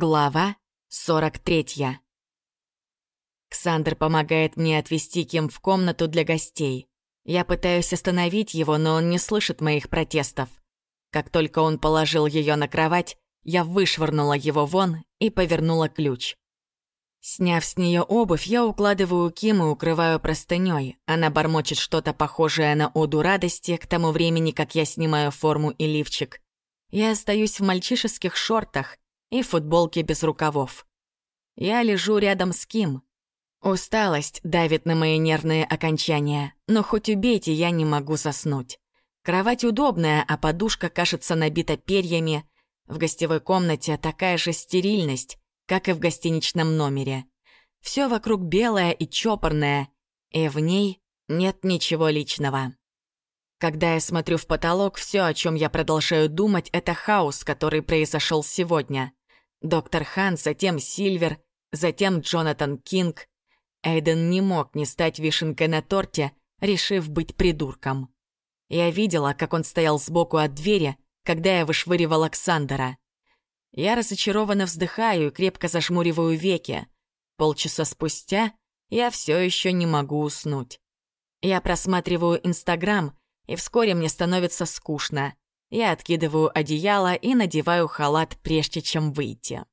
Глава 43. Ксандр помогает мне отвести Ким в комнату для гостей. Я пытаюсь остановить его, но он не слышит моих протестов. Как только он положил ее на кровать, я вышвырнула его вон и повернула ключ. Сняв с нее обувь, я укладываю Ким и укрываю простыней. Она бормочет что-то похожее на оду радости к тому времени, как я снимаю форму и лифчик. Я остаюсь в мальчишеских шортах — и футболке без рукавов. Я лежу рядом с Ким. Усталость давит на мои нервные окончания, но хоть убейте, я не могу заснуть. Кровать удобная, а подушка, кажется, набита перьями. В гостевой комнате такая же стерильность, как и в гостиничном номере. Все вокруг белое и чопорное, и в ней нет ничего личного. Когда я смотрю в потолок, все, о чем я продолжаю думать, это хаос, который произошел сегодня. Доктор Хан, затем Сильвер, затем Джонатан Кинг. Эйден не мог не стать вишенкой на торте, решив быть придурком. Я видела, как он стоял сбоку от двери, когда я вышвыривал Александра. Я разочарованно вздыхаю и крепко зажмуриваю веки. Полчаса спустя я все еще не могу уснуть. Я просматриваю Инстаграм, и вскоре мне становится скучно. Я откидываю одеяло и надеваю халат, прежде чем выйти.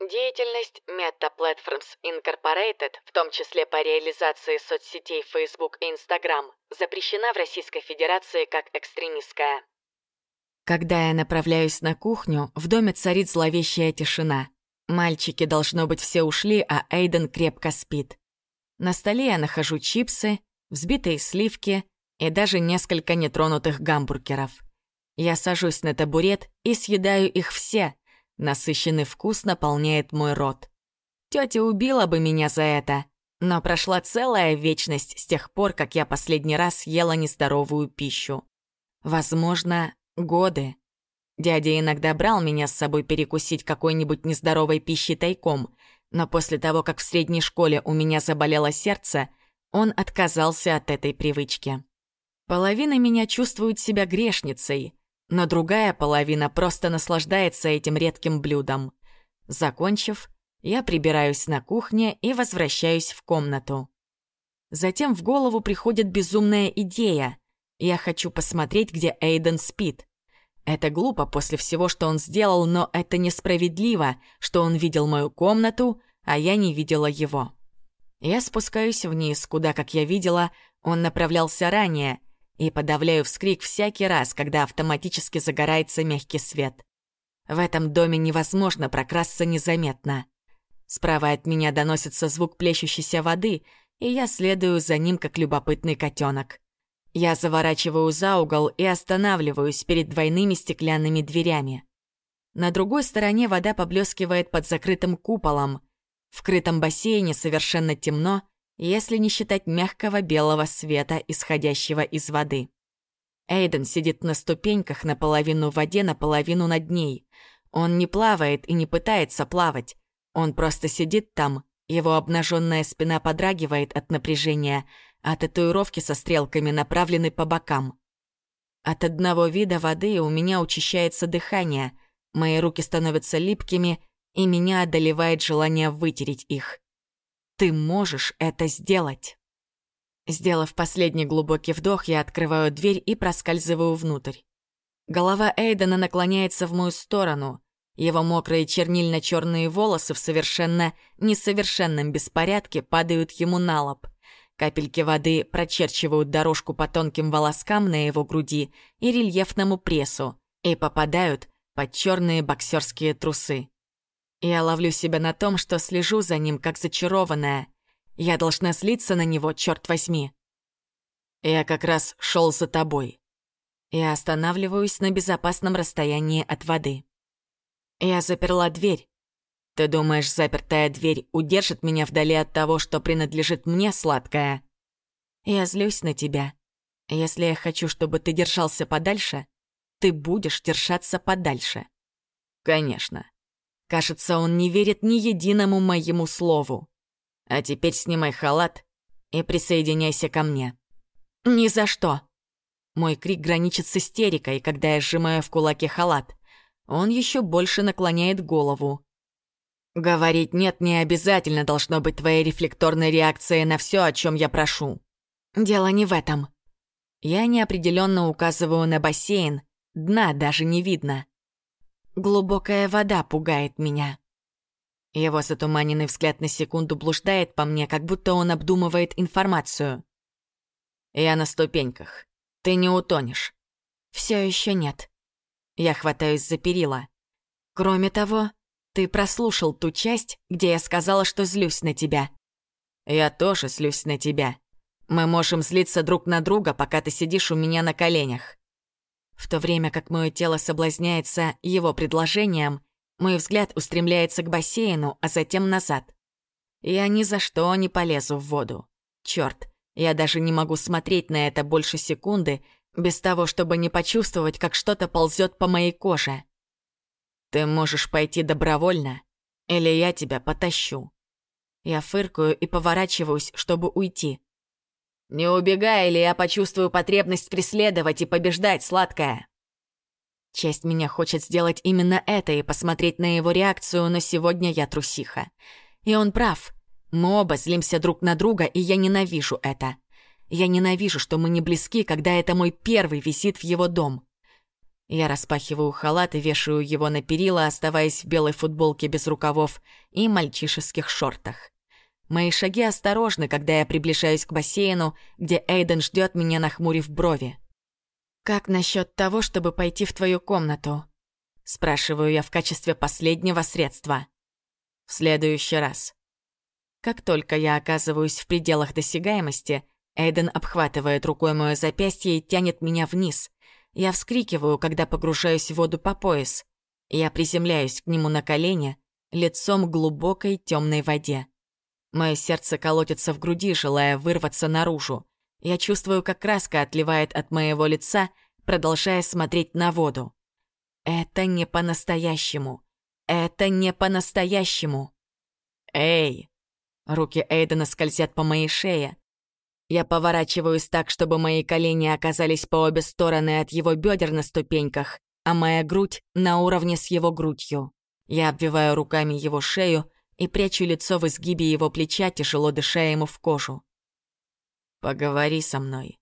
Деятельность Meta Platforms Incorporated, в том числе по реализации соцсетей Facebook и Instagram, запрещена в Российской Федерации как экстремистская. Когда я направляюсь на кухню, в доме царит зловещая тишина. Мальчики, должно быть, все ушли, а Эйден крепко спит. На столе я нахожу чипсы, взбитые сливки и даже несколько нетронутых гамбургеров. Я сажусь на табурет и съедаю их все. Насыщенный вкус наполняет мой рот. Тётя убила бы меня за это, но прошла целая вечность с тех пор, как я последний раз ела нездоровую пищу. Возможно, годы. Дядя иногда брал меня с собой перекусить какой-нибудь нездоровой пищей тайком, но после того, как в средней школе у меня заболело сердце, он отказался от этой привычки. Половина меня чувствует себя грешницей, но другая половина просто наслаждается этим редким блюдом. Закончив, я прибираюсь на кухне и возвращаюсь в комнату. Затем в голову приходит безумная идея. Я хочу посмотреть, где Эйден спит. Это глупо после всего, что он сделал, но это несправедливо, что он видел мою комнату, а я не видела его. Я спускаюсь вниз, куда, как я видела, он направлялся ранее, и подавляю вскрик всякий раз, когда автоматически загорается мягкий свет. В этом доме невозможно прокрасться незаметно. Справа от меня доносится звук плещущейся воды, и я следую за ним, как любопытный котенок. Я заворачиваю за угол и останавливаюсь перед двойными стеклянными дверями. На другой стороне вода поблескивает под закрытым куполом. В крытом бассейне совершенно темно, если не считать мягкого белого света, исходящего из воды. Эйден сидит на ступеньках наполовину в воде, наполовину над ней. Он не плавает и не пытается плавать. Он просто сидит там, его обнаженная спина подрагивает от напряжения, а татуировки со стрелками направлены по бокам. От одного вида воды у меня учащается дыхание, мои руки становятся липкими, и меня одолевает желание вытереть их. Ты можешь это сделать. Сделав последний глубокий вдох, я открываю дверь и проскальзываю внутрь. Голова Эйдена наклоняется в мою сторону. Его мокрые чернильно-черные волосы в совершенно несовершенном беспорядке падают ему на лоб. Капельки воды прочерчивают дорожку по тонким волоскам на его груди и рельефному прессу и попадают под черные боксерские трусы. Я ловлю себя на том, что слежу за ним, как зачарованная. Я должна слиться на него, черт возьми. Я как раз шел за тобой. Я останавливаюсь на безопасном расстоянии от воды. Я заперла дверь. Ты думаешь, запертая дверь удержит меня вдали от того, что принадлежит мне, сладкая? Я злюсь на тебя. Если я хочу, чтобы ты держался подальше, ты будешь держаться подальше. Конечно. Кажется, он не верит ни единому моему слову. А теперь снимай халат и присоединяйся ко мне. Ни за что. Мой крик граничит с истерикой, когда я сжимаю в кулаке халат. Он еще больше наклоняет голову. Говорить «нет» не обязательно должно быть твоей рефлекторной реакцией на все, о чем я прошу. Дело не в этом. Я неопределенно указываю на бассейн, дна даже не видно. Глубокая вода пугает меня. Его затуманенный взгляд на секунду блуждает по мне, как будто он обдумывает информацию. Я на ступеньках. Ты не утонешь. Все еще нет. Я хватаюсь за перила. Кроме того, ты прослушал ту часть, где я сказала, что злюсь на тебя. Я тоже злюсь на тебя. Мы можем злиться друг на друга, пока ты сидишь у меня на коленях. В то время как мое тело соблазняется его предложением, мой взгляд устремляется к бассейну, а затем назад. Я ни за что не полезу в воду. Черт, я даже не могу смотреть на это больше секунды, без того, чтобы не почувствовать, как что-то ползет по моей коже. Ты можешь пойти добровольно, или я тебя потащу. Я фыркаю и поворачиваюсь, чтобы уйти. Не убегай, или я почувствую потребность преследовать и побеждать, сладкая. Часть меня хочет сделать именно это и посмотреть на его реакцию, но сегодня я трусиха. И он прав. Мы оба злимся друг на друга, и я ненавижу это. Я ненавижу, что мы не близки, когда это мой первый визит в его дом. Я распахиваю халат и вешаю его на перила, оставаясь в белой футболке без рукавов и мальчишеских шортах. Мои шаги осторожны, когда я приближаюсь к бассейну, где Эйден ждет меня, нахмурив брови. «Как насчет того, чтобы пойти в твою комнату?» Спрашиваю я в качестве последнего средства. В следующий раз. Как только я оказываюсь в пределах досягаемости, Эйден обхватывает рукой мое запястье и тянет меня вниз. Я вскрикиваю, когда погружаюсь в воду по пояс. Я приземляюсь к нему на колени, лицом к глубокой темной воде. Мое сердце колотится в груди, желая вырваться наружу. Я чувствую, как краска отливает от моего лица, продолжая смотреть на воду. Это не по-настоящему. Это не по-настоящему. Эй! Руки Эйдена скользят по моей шее. Я поворачиваюсь так, чтобы мои колени оказались по обе стороны от его бедер на ступеньках, а моя грудь на уровне с его грудью. Я обвиваю руками его шею и прячу лицо в изгибе его плеча, тяжело дыша ему в кожу. «Поговори со мной».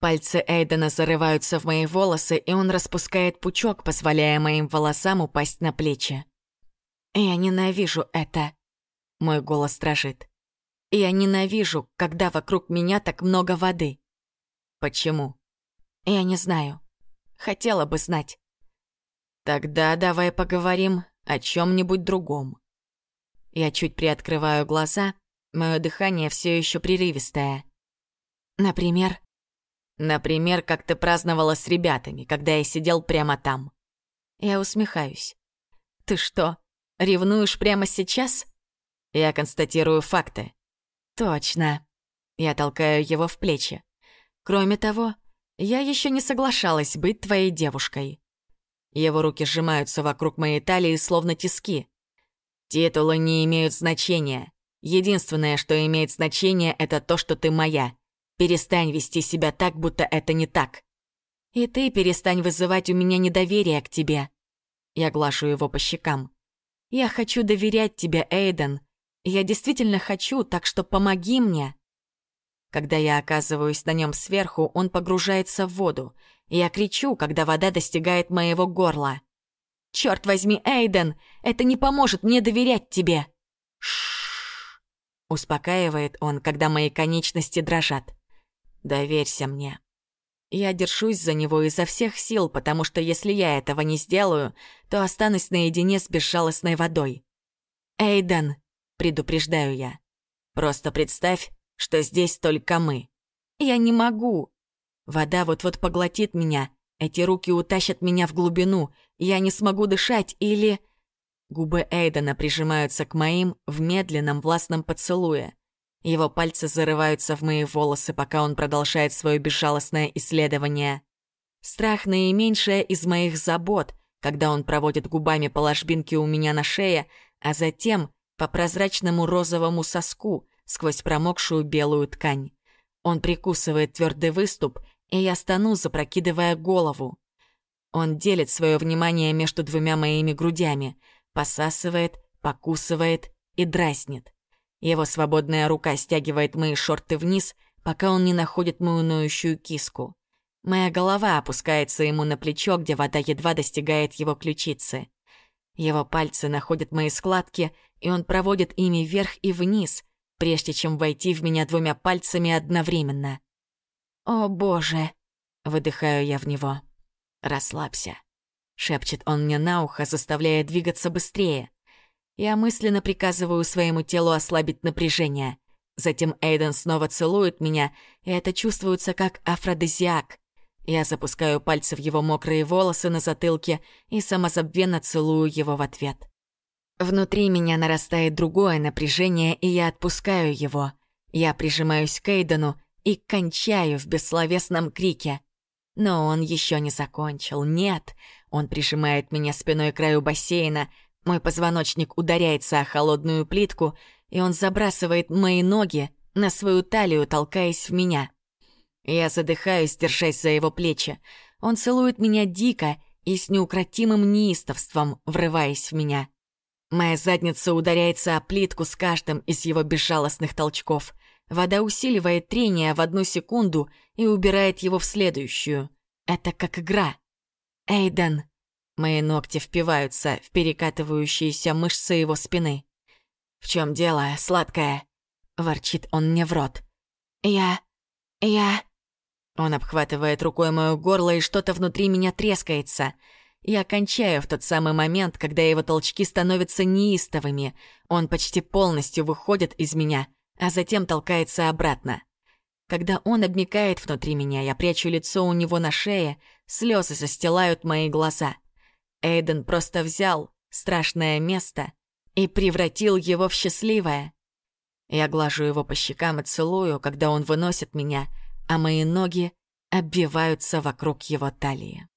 Пальцы Эйдена зарываются в мои волосы, и он распускает пучок, позволяя моим волосам упасть на плечи. «Я ненавижу это», — мой голос дрожит. Я ненавижу, когда вокруг меня так много воды. Почему? Я не знаю. Хотела бы знать. Тогда давай поговорим о чем-нибудь другом. Я чуть приоткрываю глаза, мое дыхание все еще прерывистое. Например? Например, как ты праздновала с ребятами, когда я сидел прямо там. Я усмехаюсь. Ты что, ревнуешь прямо сейчас? Я констатирую факты. Точно. Я толкаю его в плечи. Кроме того, я еще не соглашалась быть твоей девушкой. Его руки сжимаются вокруг моей талии, словно тиски. Титулы не имеют значения. Единственное, что имеет значение, это то, что ты моя. Перестань вести себя так, будто это не так. И ты перестань вызывать у меня недоверие к тебе. Я глашу его по щекам. Я хочу доверять тебе, Эйден, я действительно хочу, так что помоги мне. Когда я оказываюсь на нем сверху, он погружается в воду. Я кричу, когда вода достигает моего горла. Черт возьми, Эйден, это не поможет мне доверять тебе. Шш. Успокаивает он, когда мои конечности дрожат. Доверься мне. Я держусь за него изо всех сил, потому что если я этого не сделаю, то останусь наедине с безжалостной водой. Эйден, предупреждаю я. Просто представь, что здесь только мы. Я не могу. Вода вот-вот поглотит меня. Эти руки утащат меня в глубину. Я не смогу дышать или... Губы Эйдена прижимаются к моим в медленном властном поцелуе. Его пальцы зарываются в мои волосы, пока он продолжает свое безжалостное исследование. Страх наименьшая из моих забот, когда он проводит губами по ложбинке у меня на шее, а затем по прозрачному розовому соску сквозь промокшую белую ткань. Он прикусывает твердый выступ, и я стану, запрокидывая голову. Он делит свое внимание между двумя моими грудями, посасывает, покусывает и дразнит. Его свободная рука стягивает мои шорты вниз, пока он не находит мою ноющую киску. Моя голова опускается ему на плечо, где вода едва достигает его ключицы. Его пальцы находят мои складки, и он проводит ими вверх и вниз, прежде чем войти в меня двумя пальцами одновременно. «О, боже!» — выдыхаю я в него. «Расслабься», — шепчет он мне на ухо, заставляя двигаться быстрее. Я мысленно приказываю своему телу ослабить напряжение. Затем Эйден снова целует меня, и это чувствуется как афродизиак. Я запускаю пальцы в его мокрые волосы на затылке и самозабвенно целую его в ответ. Внутри меня нарастает другое напряжение, и я отпускаю его. Я прижимаюсь к Эйдену и кончаю в бессловесном крике. Но он еще не закончил. Нет, он прижимает меня спиной к краю бассейна. Мой позвоночник ударяется о холодную плитку, и он забрасывает мои ноги на свою талию, толкаясь в меня. Я задыхаюсь, держась за его плечи. Он целует меня дико и с неукротимым неистовством, врываясь в меня. Моя задница ударяется о плитку с каждым из его безжалостных толчков. Вода усиливает трение в одну секунду и убирает его в следующую. Это как игра. Эйден. Мои ногти впиваются в перекатывающиеся мышцы его спины. «В чем дело, сладкая?» — ворчит он мне в рот. «Я... я...» Он обхватывает рукой моё горло, и что-то внутри меня трескается. Я кончаю в тот самый момент, когда его толчки становятся неистовыми. Он почти полностью выходит из меня, а затем толкается обратно. Когда он обмикает внутри меня, я прячу лицо у него на шее, слезы застилают мои глаза. Эйден просто взял страшное место и превратил его в счастливое. Я глажу его по щекам и целую, когда он выносит меня — а мои ноги обвиваются вокруг его талии.